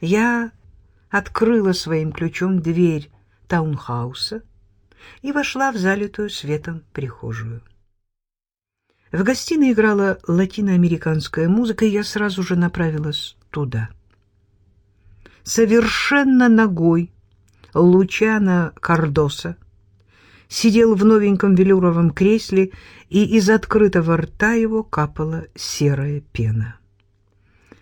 Я открыла своим ключом дверь таунхауса и вошла в залитую светом прихожую. В гостиной играла латиноамериканская музыка, и я сразу же направилась туда. Совершенно ногой Лучано Кардоса сидел в новеньком велюровом кресле, и из открытого рта его капала серая пена.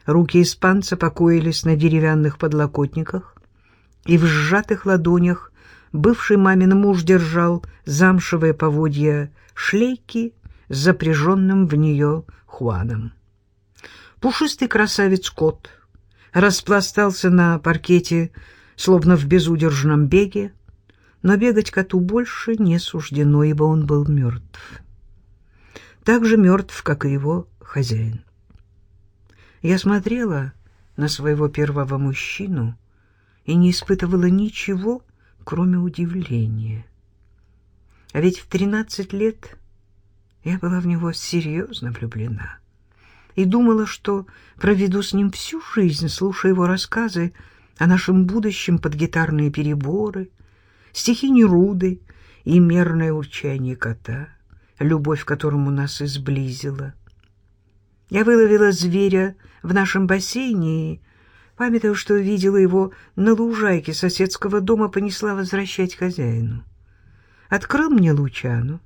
Руки испанца покоились на деревянных подлокотниках, и в сжатых ладонях бывший мамин муж держал замшевые поводья шлейки с запряженным в нее Хуаном. Пушистый красавец-кот распластался на паркете, словно в безудержном беге, но бегать коту больше не суждено, ибо он был мертв. Так же мертв, как и его хозяин. Я смотрела на своего первого мужчину и не испытывала ничего, кроме удивления. А ведь в тринадцать лет я была в него серьезно влюблена и думала, что проведу с ним всю жизнь, слушая его рассказы о нашем будущем под гитарные переборы, стихи Неруды и мерное урчание кота, любовь к которому нас изблизила. Я выловила зверя в нашем бассейне и, памятуя, что видела его на лужайке соседского дома, понесла возвращать хозяину. Открыл мне Лучану.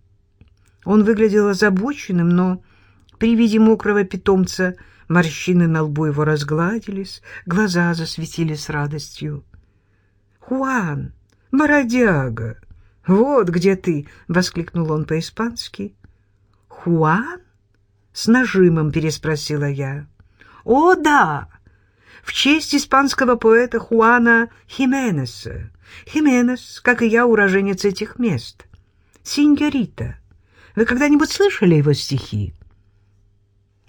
Он выглядел озабоченным, но при виде мокрого питомца морщины на лбу его разгладились, глаза засветились радостью. «Хуан, бородяга, вот где ты!» — воскликнул он по-испански. «Хуан?» С нажимом переспросила я. О, да! В честь испанского поэта Хуана Хименеса. Хименес, как и я, уроженец этих мест. Синьорита, вы когда-нибудь слышали его стихи?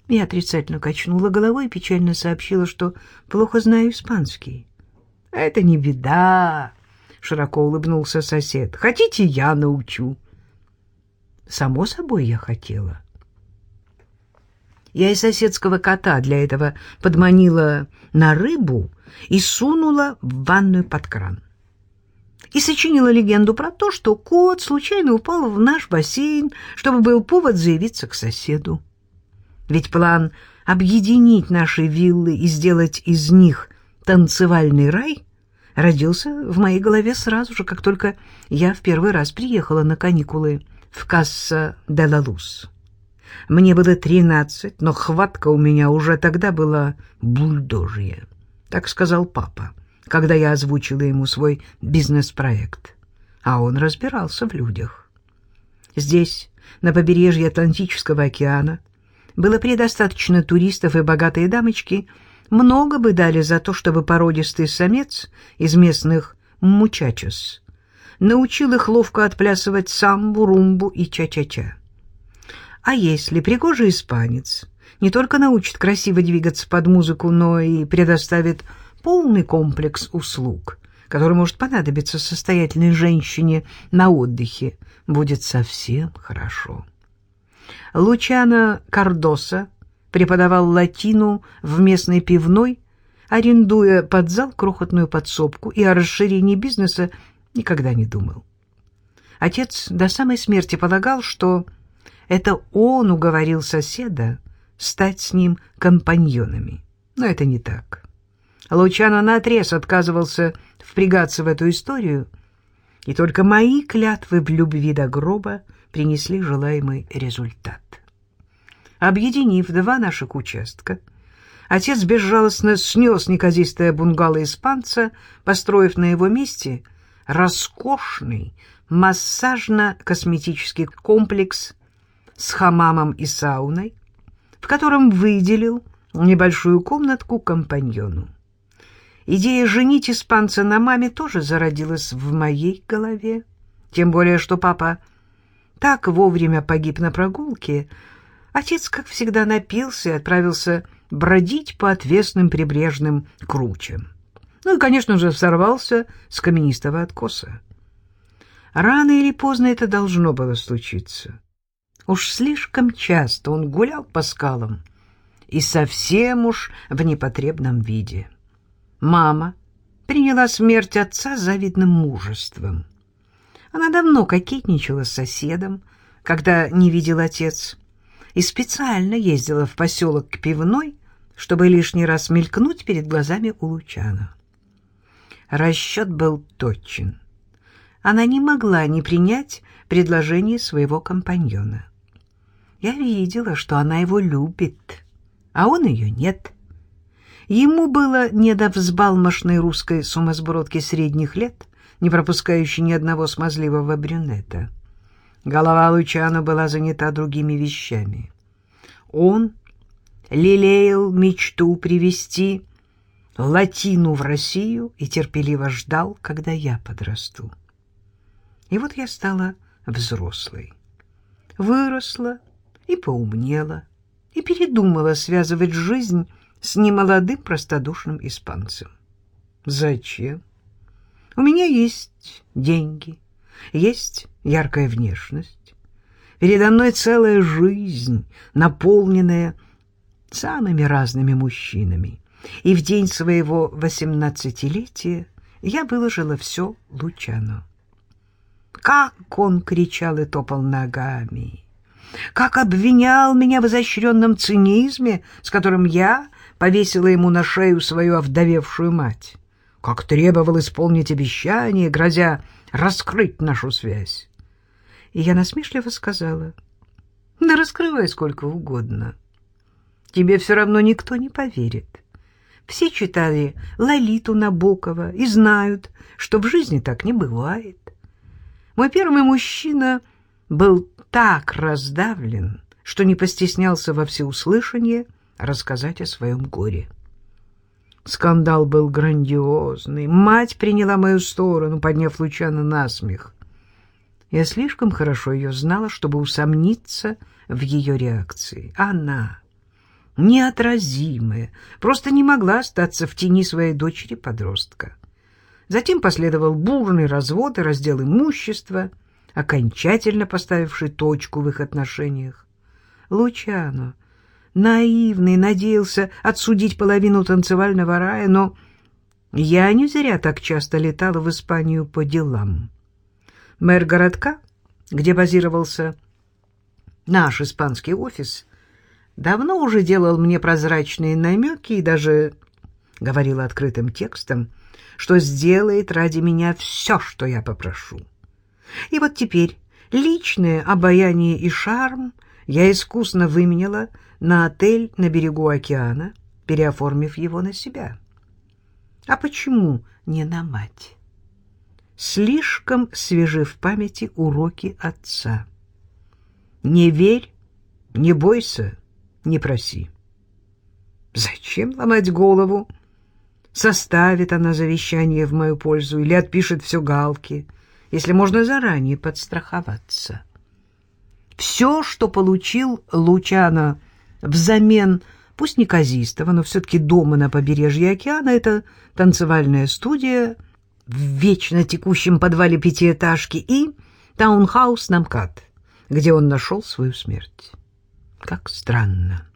Я отрицательно качнула головой и печально сообщила, что плохо знаю испанский. «Это не беда», — широко улыбнулся сосед. «Хотите, я научу?» «Само собой я хотела». Я и соседского кота для этого подманила на рыбу и сунула в ванную под кран. И сочинила легенду про то, что кот случайно упал в наш бассейн, чтобы был повод заявиться к соседу. Ведь план объединить наши виллы и сделать из них танцевальный рай родился в моей голове сразу же, как только я в первый раз приехала на каникулы в Касса-де-ла-Лус. Мне было тринадцать, но хватка у меня уже тогда была бульдожья. Так сказал папа, когда я озвучила ему свой бизнес-проект. А он разбирался в людях. Здесь, на побережье Атлантического океана, было предостаточно туристов, и богатые дамочки много бы дали за то, чтобы породистый самец из местных мучачес научил их ловко отплясывать самбу, румбу и ча-ча-ча. А если пригожий испанец не только научит красиво двигаться под музыку, но и предоставит полный комплекс услуг, который может понадобиться состоятельной женщине на отдыхе, будет совсем хорошо. Лучано Кардоса преподавал латину в местной пивной, арендуя под зал крохотную подсобку, и о расширении бизнеса никогда не думал. Отец до самой смерти полагал, что это он уговорил соседа стать с ним компаньонами. Но это не так. Лучано наотрез отказывался впрягаться в эту историю, и только мои клятвы в любви до гроба принесли желаемый результат. Объединив два наших участка, отец безжалостно снес неказистое бунгало испанца, построив на его месте роскошный массажно-косметический комплекс с хамамом и сауной, в котором выделил небольшую комнатку компаньону. Идея женить испанца на маме тоже зародилась в моей голове, тем более что папа так вовремя погиб на прогулке, отец, как всегда, напился и отправился бродить по отвесным прибрежным кручам. Ну и, конечно же, сорвался с каменистого откоса. Рано или поздно это должно было случиться. Уж слишком часто он гулял по скалам и совсем уж в непотребном виде. Мама приняла смерть отца завидным мужеством. Она давно кокетничала с соседом, когда не видел отец, и специально ездила в поселок к пивной, чтобы лишний раз мелькнуть перед глазами у Лучана. Расчет был точен. Она не могла не принять предложение своего компаньона. Я видела, что она его любит, а он ее нет. Ему было не до взбалмошной русской сумасбродки средних лет, не пропускающей ни одного смазливого брюнета. Голова Лучана была занята другими вещами. Он лелеял мечту привести латину в Россию и терпеливо ждал, когда я подрасту. И вот я стала взрослой. Выросла и поумнела, и передумала связывать жизнь с немолодым простодушным испанцем. Зачем? У меня есть деньги, есть яркая внешность. Передо мной целая жизнь, наполненная самыми разными мужчинами. И в день своего восемнадцатилетия я выложила все Лучану. Как он кричал и топал ногами! Как обвинял меня в изощренном цинизме, с которым я повесила ему на шею свою овдовевшую мать! Как требовал исполнить обещание, грозя раскрыть нашу связь! И я насмешливо сказала, «Да раскрывай сколько угодно. Тебе все равно никто не поверит». Все читали Лолиту Набокова и знают, что в жизни так не бывает. Мой первый мужчина был так раздавлен, что не постеснялся во всеуслышание рассказать о своем горе. Скандал был грандиозный. Мать приняла мою сторону, подняв Лучана на смех. Я слишком хорошо ее знала, чтобы усомниться в ее реакции. Она, неотразимая, просто не могла остаться в тени своей дочери-подростка. Затем последовал бурный развод и раздел имущества, окончательно поставивший точку в их отношениях. Лучано, наивный, надеялся отсудить половину танцевального рая, но я не зря так часто летала в Испанию по делам. Мэр городка, где базировался наш испанский офис, давно уже делал мне прозрачные намеки и даже говорил открытым текстом — что сделает ради меня все, что я попрошу. И вот теперь личное обаяние и шарм я искусно выменяла на отель на берегу океана, переоформив его на себя. А почему не на мать? Слишком свежи в памяти уроки отца. Не верь, не бойся, не проси. Зачем ломать голову? составит она завещание в мою пользу или отпишет все галки, если можно заранее подстраховаться. Все, что получил Лучано взамен, пусть не казистого, но все-таки дома на побережье океана, это танцевальная студия в вечно текущем подвале пятиэтажки и таунхаус на МКАД, где он нашел свою смерть. Как странно.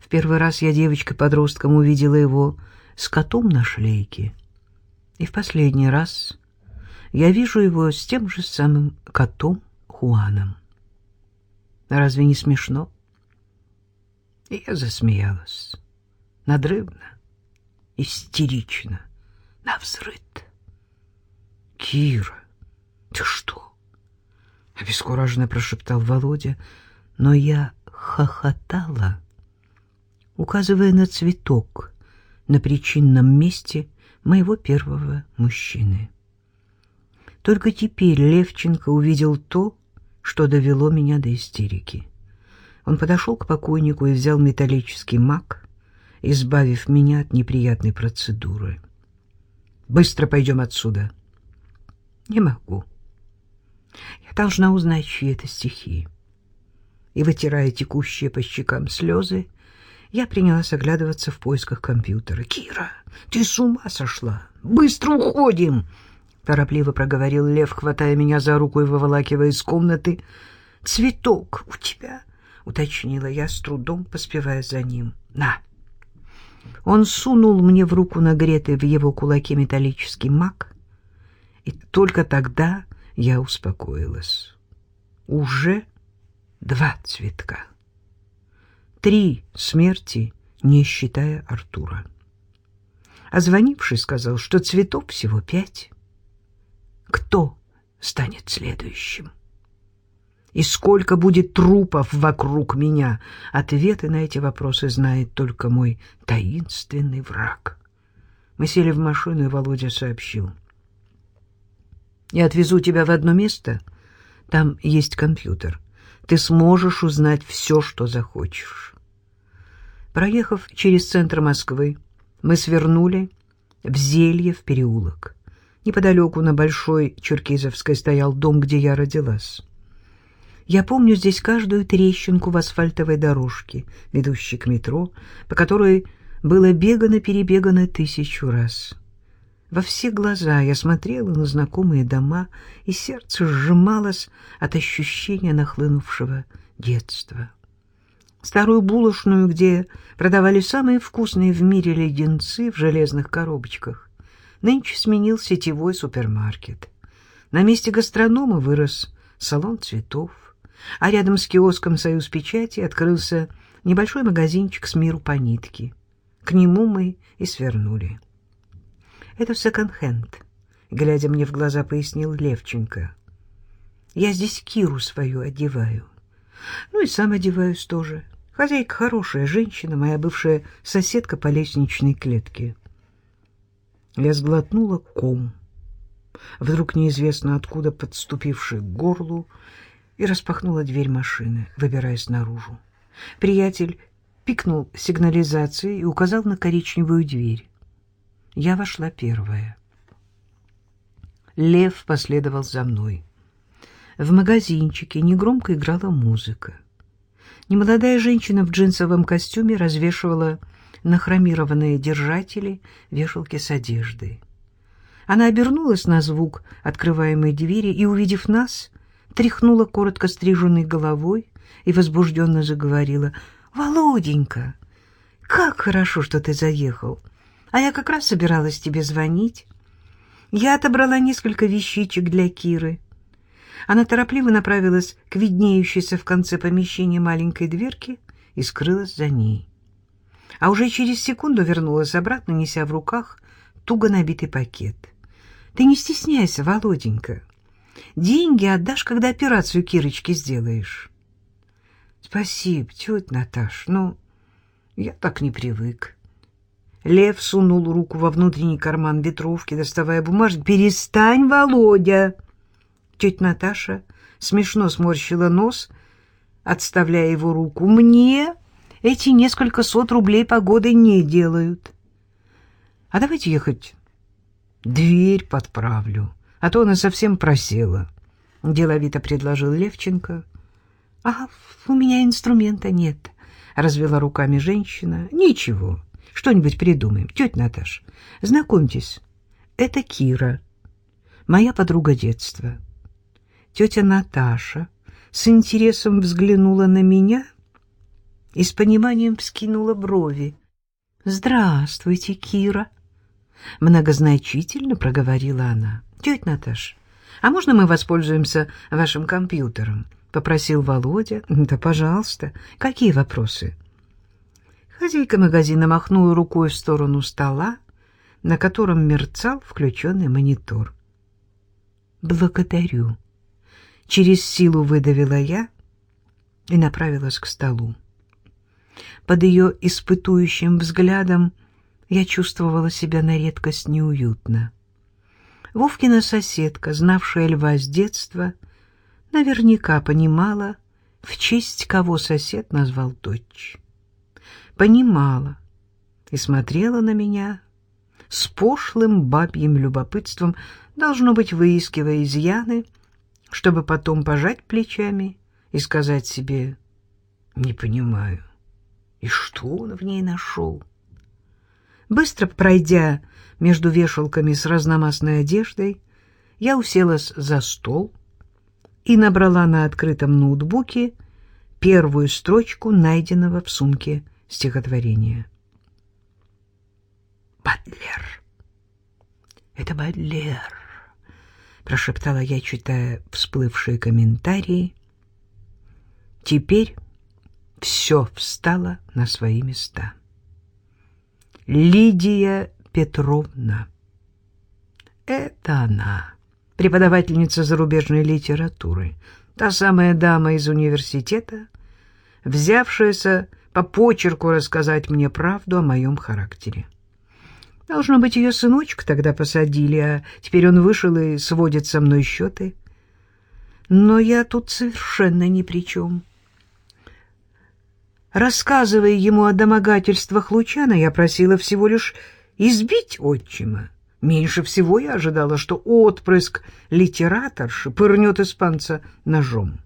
В первый раз я девочкой-подростком увидела его с котом на шлейке. И в последний раз я вижу его с тем же самым котом Хуаном. Разве не смешно? И я засмеялась. Надрывно, истерично, навзрыд. «Кира, ты что?» — обескураженно прошептал Володя, но я хохотала, указывая на цветок — на причинном месте моего первого мужчины. Только теперь Левченко увидел то, что довело меня до истерики. Он подошел к покойнику и взял металлический мак, избавив меня от неприятной процедуры. «Быстро пойдем отсюда». «Не могу. Я должна узнать, чьи это стихи». И, вытирая текущие по щекам слезы, я принялась оглядываться в поисках компьютера. «Кира, ты с ума сошла! Быстро уходим!» Торопливо проговорил Лев, хватая меня за руку и выволакивая из комнаты. «Цветок у тебя!» — уточнила я, с трудом поспевая за ним. «На, Он сунул мне в руку нагретый в его кулаке металлический мак, и только тогда я успокоилась. Уже два цветка. Три смерти, не считая Артура. А звонивший сказал, что цветов всего пять. Кто станет следующим? И сколько будет трупов вокруг меня? Ответы на эти вопросы знает только мой таинственный враг. Мы сели в машину, и Володя сообщил. «Я отвезу тебя в одно место. Там есть компьютер. Ты сможешь узнать все, что захочешь». Проехав через центр Москвы, мы свернули в Зелье в переулок. Неподалеку на Большой Черкизовской стоял дом, где я родилась. Я помню здесь каждую трещинку в асфальтовой дорожке, ведущей к метро, по которой было бегано-перебегано тысячу раз. Во все глаза я смотрела на знакомые дома, и сердце сжималось от ощущения нахлынувшего детства. Старую булочную, где продавали самые вкусные в мире леденцы в железных коробочках, нынче сменил сетевой супермаркет. На месте гастронома вырос салон цветов а рядом с киоском «Союз печати» открылся небольшой магазинчик с миру по нитке. К нему мы и свернули. «Это секонд-хенд», — глядя мне в глаза, пояснил Левченко. «Я здесь Киру свою одеваю. Ну и сам одеваюсь тоже. Хозяйка хорошая, женщина, моя бывшая соседка по лестничной клетке». Я сглотнула ком, вдруг неизвестно откуда подступивший к горлу, и распахнула дверь машины, выбираясь наружу. Приятель пикнул сигнализацией и указал на коричневую дверь. Я вошла первая. Лев последовал за мной. В магазинчике негромко играла музыка. Немолодая женщина в джинсовом костюме развешивала на хромированные держатели вешалки с одеждой. Она обернулась на звук открываемой двери и, увидев нас, тряхнула коротко стриженной головой и возбужденно заговорила. «Володенька, как хорошо, что ты заехал. А я как раз собиралась тебе звонить. Я отобрала несколько вещичек для Киры». Она торопливо направилась к виднеющейся в конце помещения маленькой дверки и скрылась за ней. А уже через секунду вернулась обратно, неся в руках туго набитый пакет. «Ты не стесняйся, Володенька. Деньги отдашь, когда операцию Кирочки сделаешь. Спасибо, тетя Наташ, но я так не привык. Лев сунул руку во внутренний карман ветровки, доставая бумажник. «Перестань, Володя!» Тетя Наташа смешно сморщила нос, отставляя его руку. «Мне эти несколько сот рублей погоды не делают. А давайте ехать. Дверь подправлю» а то она совсем просела. Деловито предложил Левченко. — А у меня инструмента нет, — развела руками женщина. — Ничего, что-нибудь придумаем. Тетя Наташ, знакомьтесь, это Кира, моя подруга детства. Тетя Наташа с интересом взглянула на меня и с пониманием вскинула брови. — Здравствуйте, Кира! — многозначительно проговорила она. «Тетя Наташ, а можно мы воспользуемся вашим компьютером?» — попросил Володя. «Да, пожалуйста. Какие вопросы?» Хозяйка магазина махнула рукой в сторону стола, на котором мерцал включенный монитор. «Благодарю». Через силу выдавила я и направилась к столу. Под ее испытующим взглядом я чувствовала себя на редкость неуютно. Вовкина соседка, знавшая льва с детства, наверняка понимала, в честь кого сосед назвал дочь. Понимала и смотрела на меня с пошлым бабьим любопытством, должно быть, выискивая изъяны, чтобы потом пожать плечами и сказать себе «не понимаю». И что он в ней нашел? Быстро пройдя между вешалками с разномастной одеждой, я уселась за стол и набрала на открытом ноутбуке первую строчку найденного в сумке стихотворения. Бадлер. Это Бадлер, прошептала я, читая всплывшие комментарии. Теперь все встало на свои места. Лидия Петровна. Это она, преподавательница зарубежной литературы, та самая дама из университета, взявшаяся по почерку рассказать мне правду о моем характере. Должно быть, ее сыночка тогда посадили, а теперь он вышел и сводит со мной счеты. Но я тут совершенно ни при чем. Рассказывая ему о домогательствах Лучана, я просила всего лишь избить отчима. Меньше всего я ожидала, что отпрыск литераторши пырнет испанца ножом.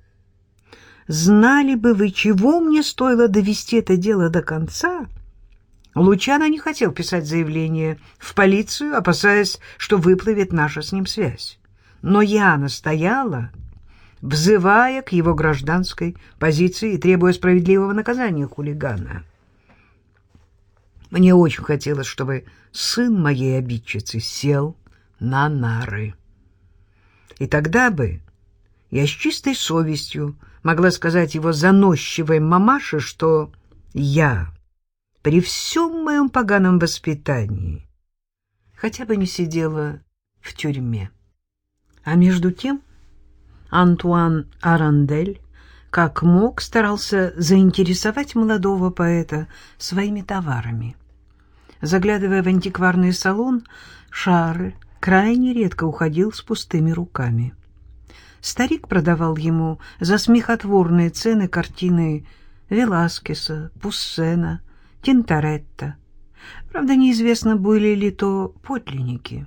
Знали бы вы, чего мне стоило довести это дело до конца? Лучано не хотел писать заявление в полицию, опасаясь, что выплывет наша с ним связь. Но я настояла, взывая к его гражданской позиции и требуя справедливого наказания хулигана. Мне очень хотелось, чтобы сын моей обидчицы сел на нары. И тогда бы я с чистой совестью могла сказать его заносчивой мамаше, что я при всем моем поганом воспитании хотя бы не сидела в тюрьме. А между тем Антуан Арандель как мог старался заинтересовать молодого поэта своими товарами. Заглядывая в антикварный салон, Шарль крайне редко уходил с пустыми руками. Старик продавал ему за смехотворные цены картины Веласкеса, Пуссена, Тинторетта. Правда, неизвестно, были ли то подлинники.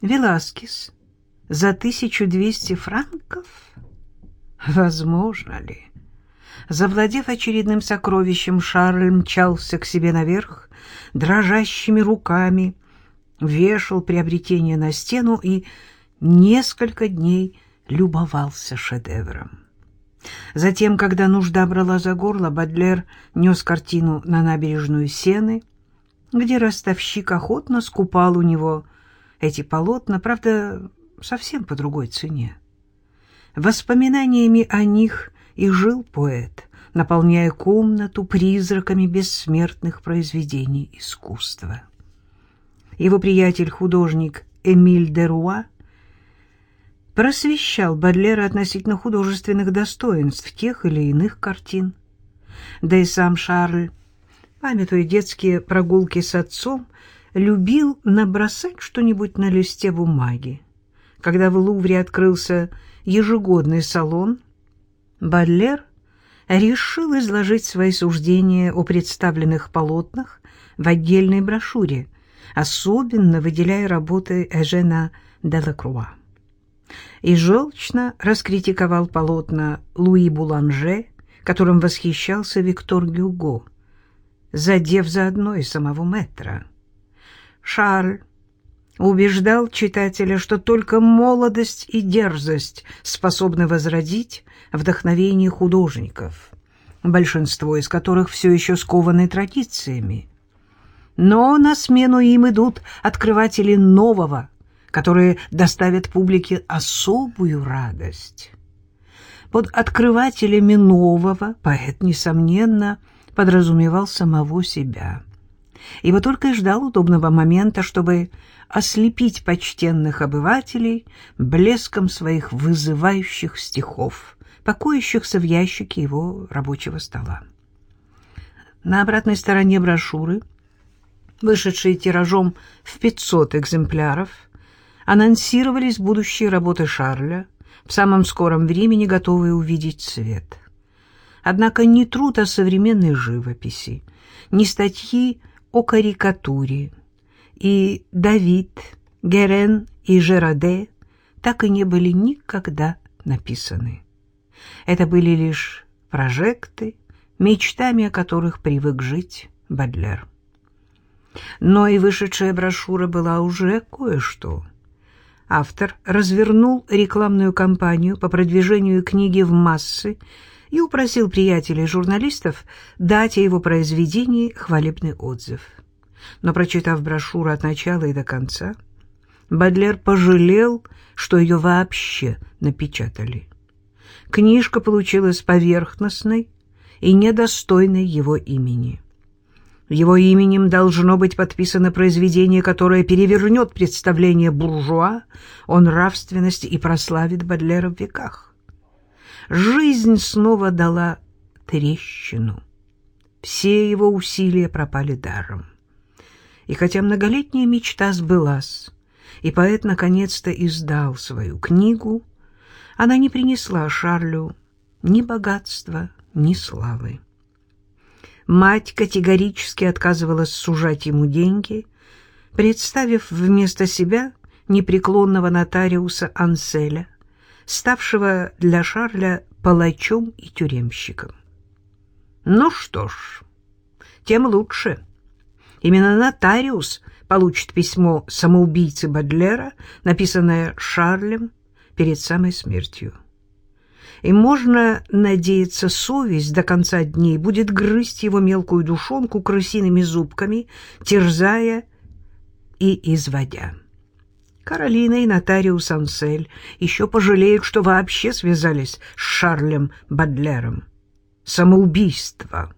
Веласкес за 1200 франков? Возможно ли? Завладев очередным сокровищем, Шарль мчался к себе наверх, дрожащими руками, вешал приобретение на стену и несколько дней любовался шедевром. Затем, когда нужда брала за горло, Бадлер нес картину на набережную Сены, где ростовщик охотно скупал у него эти полотна, правда, совсем по другой цене. Воспоминаниями о них и жил поэт, наполняя комнату призраками бессмертных произведений искусства. Его приятель-художник Эмиль Деруа просвещал Бадлера относительно художественных достоинств тех или иных картин. Да и сам Шарль, памятуя детские прогулки с отцом, любил набросать что-нибудь на листе бумаги. Когда в Лувре открылся ежегодный салон, Бадлер решил изложить свои суждения о представленных полотнах в отдельной брошюре, особенно выделяя работы Эжена Делакруа и желчно раскритиковал полотна Луи Буланже, которым восхищался Виктор Гюго, задев заодно и самого метра. Шарль убеждал читателя, что только молодость и дерзость способны возродить вдохновение художников, большинство из которых все еще скованы традициями. Но на смену им идут открыватели нового, которые доставят публике особую радость. Под открывателями нового поэт, несомненно, подразумевал самого себя, ибо только и ждал удобного момента, чтобы ослепить почтенных обывателей блеском своих вызывающих стихов, покоящихся в ящике его рабочего стола. На обратной стороне брошюры, вышедшей тиражом в 500 экземпляров, анонсировались будущие работы Шарля, в самом скором времени готовые увидеть свет. Однако ни труд о современной живописи, ни статьи о карикатуре и Давид, Герен и Жераде так и не были никогда написаны. Это были лишь прожекты, мечтами о которых привык жить Бадлер. Но и вышедшая брошюра была уже кое-что — автор развернул рекламную кампанию по продвижению книги в массы и упросил приятелей журналистов дать о его произведении хвалебный отзыв. но, прочитав брошюру от начала и до конца, Бадлер пожалел, что ее вообще напечатали. Книжка получилась поверхностной и недостойной его имени. Его именем должно быть подписано произведение, которое перевернет представление буржуа о нравственности и прославит Бадлера в веках. Жизнь снова дала трещину. Все его усилия пропали даром. И хотя многолетняя мечта сбылась, и поэт наконец-то издал свою книгу, она не принесла Шарлю ни богатства, ни славы. Мать категорически отказывалась сужать ему деньги, представив вместо себя непреклонного нотариуса Анселя, ставшего для Шарля палачом и тюремщиком. Ну что ж, тем лучше. Именно нотариус получит письмо самоубийцы Бадлера, написанное Шарлем перед самой смертью и можно надеяться, совесть до конца дней будет грызть его мелкую душонку крысиными зубками, терзая и изводя. Каролина и нотариус Ансель еще пожалеют, что вообще связались с Шарлем Бадлером. Самоубийство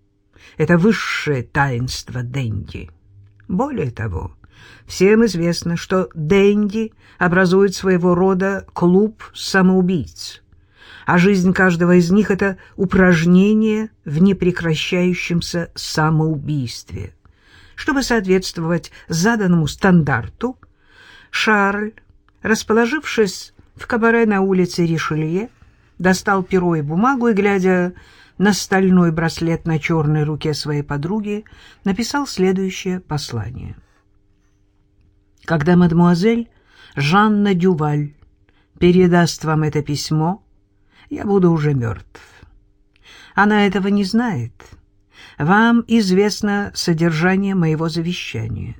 — это высшее таинство Дэнди. Более того, всем известно, что Дэнди образует своего рода клуб самоубийц а жизнь каждого из них — это упражнение в непрекращающемся самоубийстве. Чтобы соответствовать заданному стандарту, Шарль, расположившись в кабаре на улице Ришелье, достал перо и бумагу и, глядя на стальной браслет на черной руке своей подруги, написал следующее послание. «Когда мадемуазель Жанна Дюваль передаст вам это письмо, я буду уже мертв. Она этого не знает. Вам известно содержание моего завещания.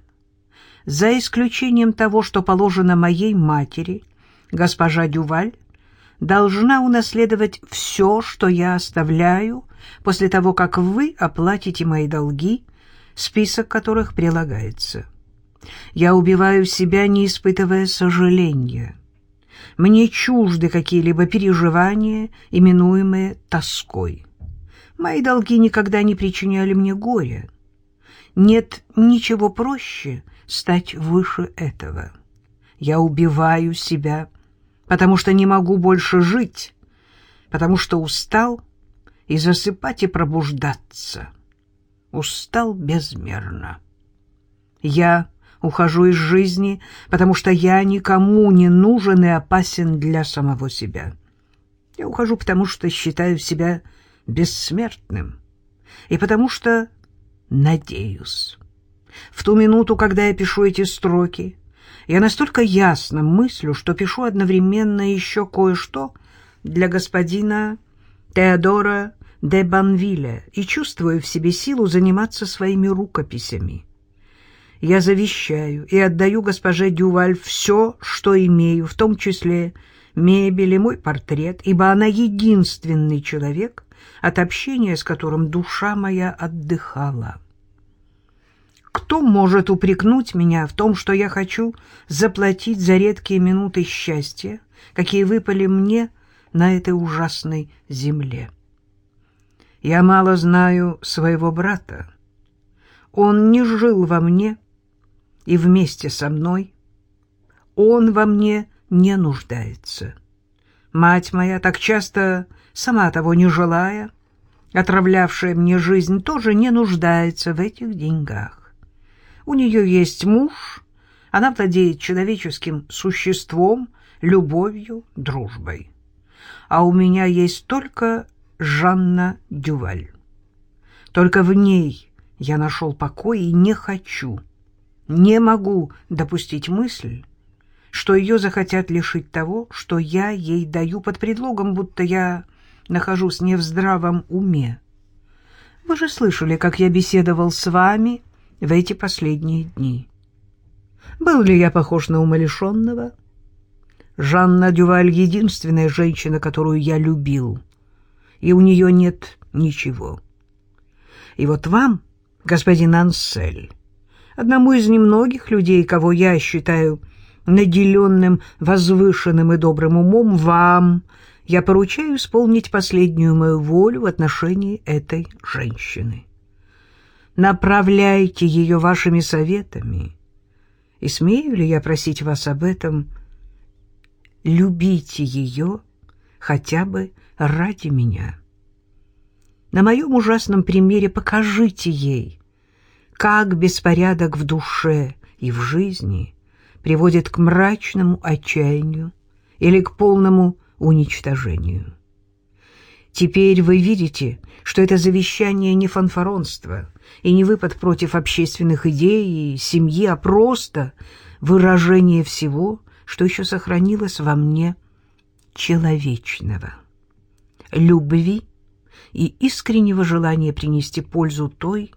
За исключением того, что положено моей матери, госпожа Дюваль должна унаследовать все, что я оставляю, после того, как вы оплатите мои долги, список которых прилагается. Я убиваю себя, не испытывая сожаления. Мне чужды какие-либо переживания, именуемые тоской. Мои долги никогда не причиняли мне горя. Нет ничего проще стать выше этого. Я убиваю себя, потому что не могу больше жить, потому что устал и засыпать и пробуждаться. Устал безмерно. Я ухожу из жизни, потому что я никому не нужен и опасен для самого себя. Я ухожу, потому что считаю себя бессмертным, и потому что надеюсь. В ту минуту, когда я пишу эти строки, я настолько ясно мыслю, что пишу одновременно еще кое-что для господина Теодора де Банвиля и чувствую в себе силу заниматься своими рукописями я завещаю и отдаю госпоже Дюваль все, что имею, в том числе мебель и мой портрет, ибо она единственный человек, от общения с которым душа моя отдыхала. Кто может упрекнуть меня в том, что я хочу заплатить за редкие минуты счастья, какие выпали мне на этой ужасной земле? Я мало знаю своего брата. Он не жил во мне, и вместе со мной. Он во мне не нуждается. Мать моя, так часто, сама того не желая, отравлявшая мне жизнь, тоже не нуждается в этих деньгах. У нее есть муж, она владеет человеческим существом, любовью, дружбой. А у меня есть только Жанна Дюваль. Только в ней я нашел покой и не хочу — не могу допустить мысль, что ее захотят лишить того, что я ей даю под предлогом, будто я нахожусь не в здравом уме. Вы же слышали, как я беседовал с вами в эти последние дни. Был ли я похож на умалишенного? Жанна Дюваль — единственная женщина, которую я любил, и у нее нет ничего. И вот вам, господин Ансель, одному из немногих людей, кого я считаю наделенным возвышенным и добрым умом, вам я поручаю исполнить последнюю мою волю в отношении этой женщины. Направляйте ее вашими советами. И смею ли я просить вас об этом? Любите ее хотя бы ради меня. На моем ужасном примере покажите ей, как беспорядок в душе и в жизни приводит к мрачному отчаянию или к полному уничтожению. Теперь вы видите, что это завещание не фанфаронство и не выпад против общественных идей и семьи, а просто выражение всего, что еще сохранилось во мне человечного. Любви и искреннего желания принести пользу той,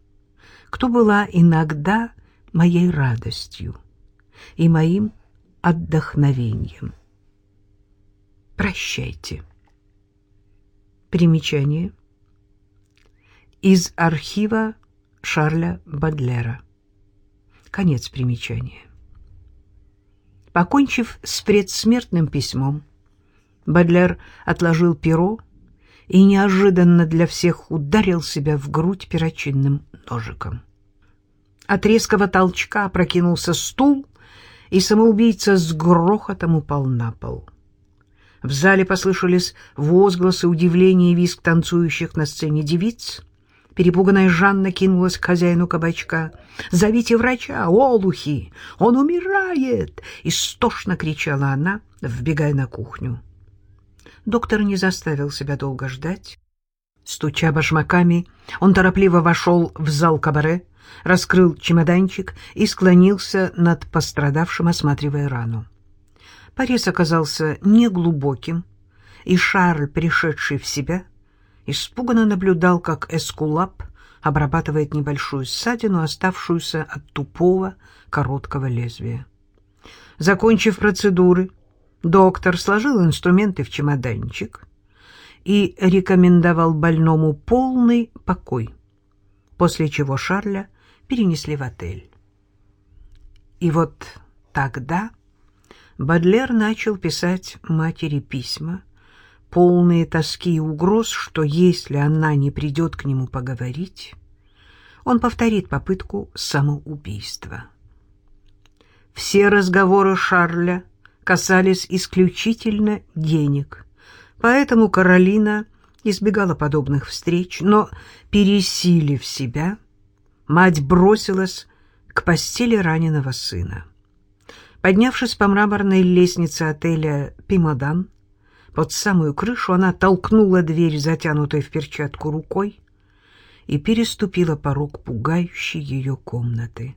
кто была иногда моей радостью и моим отдохновением. Прощайте. Примечание. Из архива Шарля Бадлера. Конец примечания. Покончив с предсмертным письмом, Бадлер отложил перо и неожиданно для всех ударил себя в грудь перочинным ножиком. От резкого толчка прокинулся стул, и самоубийца с грохотом упал на пол. В зале послышались возгласы удивления и визг танцующих на сцене девиц. Перепуганная Жанна кинулась к хозяину кабачка. «Зовите врача, олухи! Он умирает!» Истошно кричала она, вбегая на кухню. Доктор не заставил себя долго ждать. Стуча башмаками, он торопливо вошел в зал кабаре, раскрыл чемоданчик и склонился над пострадавшим, осматривая рану. Порез оказался неглубоким, и Шарль, пришедший в себя, испуганно наблюдал, как Эскулап обрабатывает небольшую ссадину, оставшуюся от тупого короткого лезвия. Закончив процедуры, доктор сложил инструменты в чемоданчик и рекомендовал больному полный покой, после чего Шарля перенесли в отель. И вот тогда Бадлер начал писать матери письма, полные тоски и угроз, что если она не придет к нему поговорить, он повторит попытку самоубийства. Все разговоры Шарля касались исключительно денег, поэтому Каролина избегала подобных встреч, но, пересилив себя, мать бросилась к постели раненого сына. Поднявшись по мраморной лестнице отеля «Пимодан», под самую крышу она толкнула дверь, затянутой в перчатку рукой, и переступила порог пугающей ее комнаты.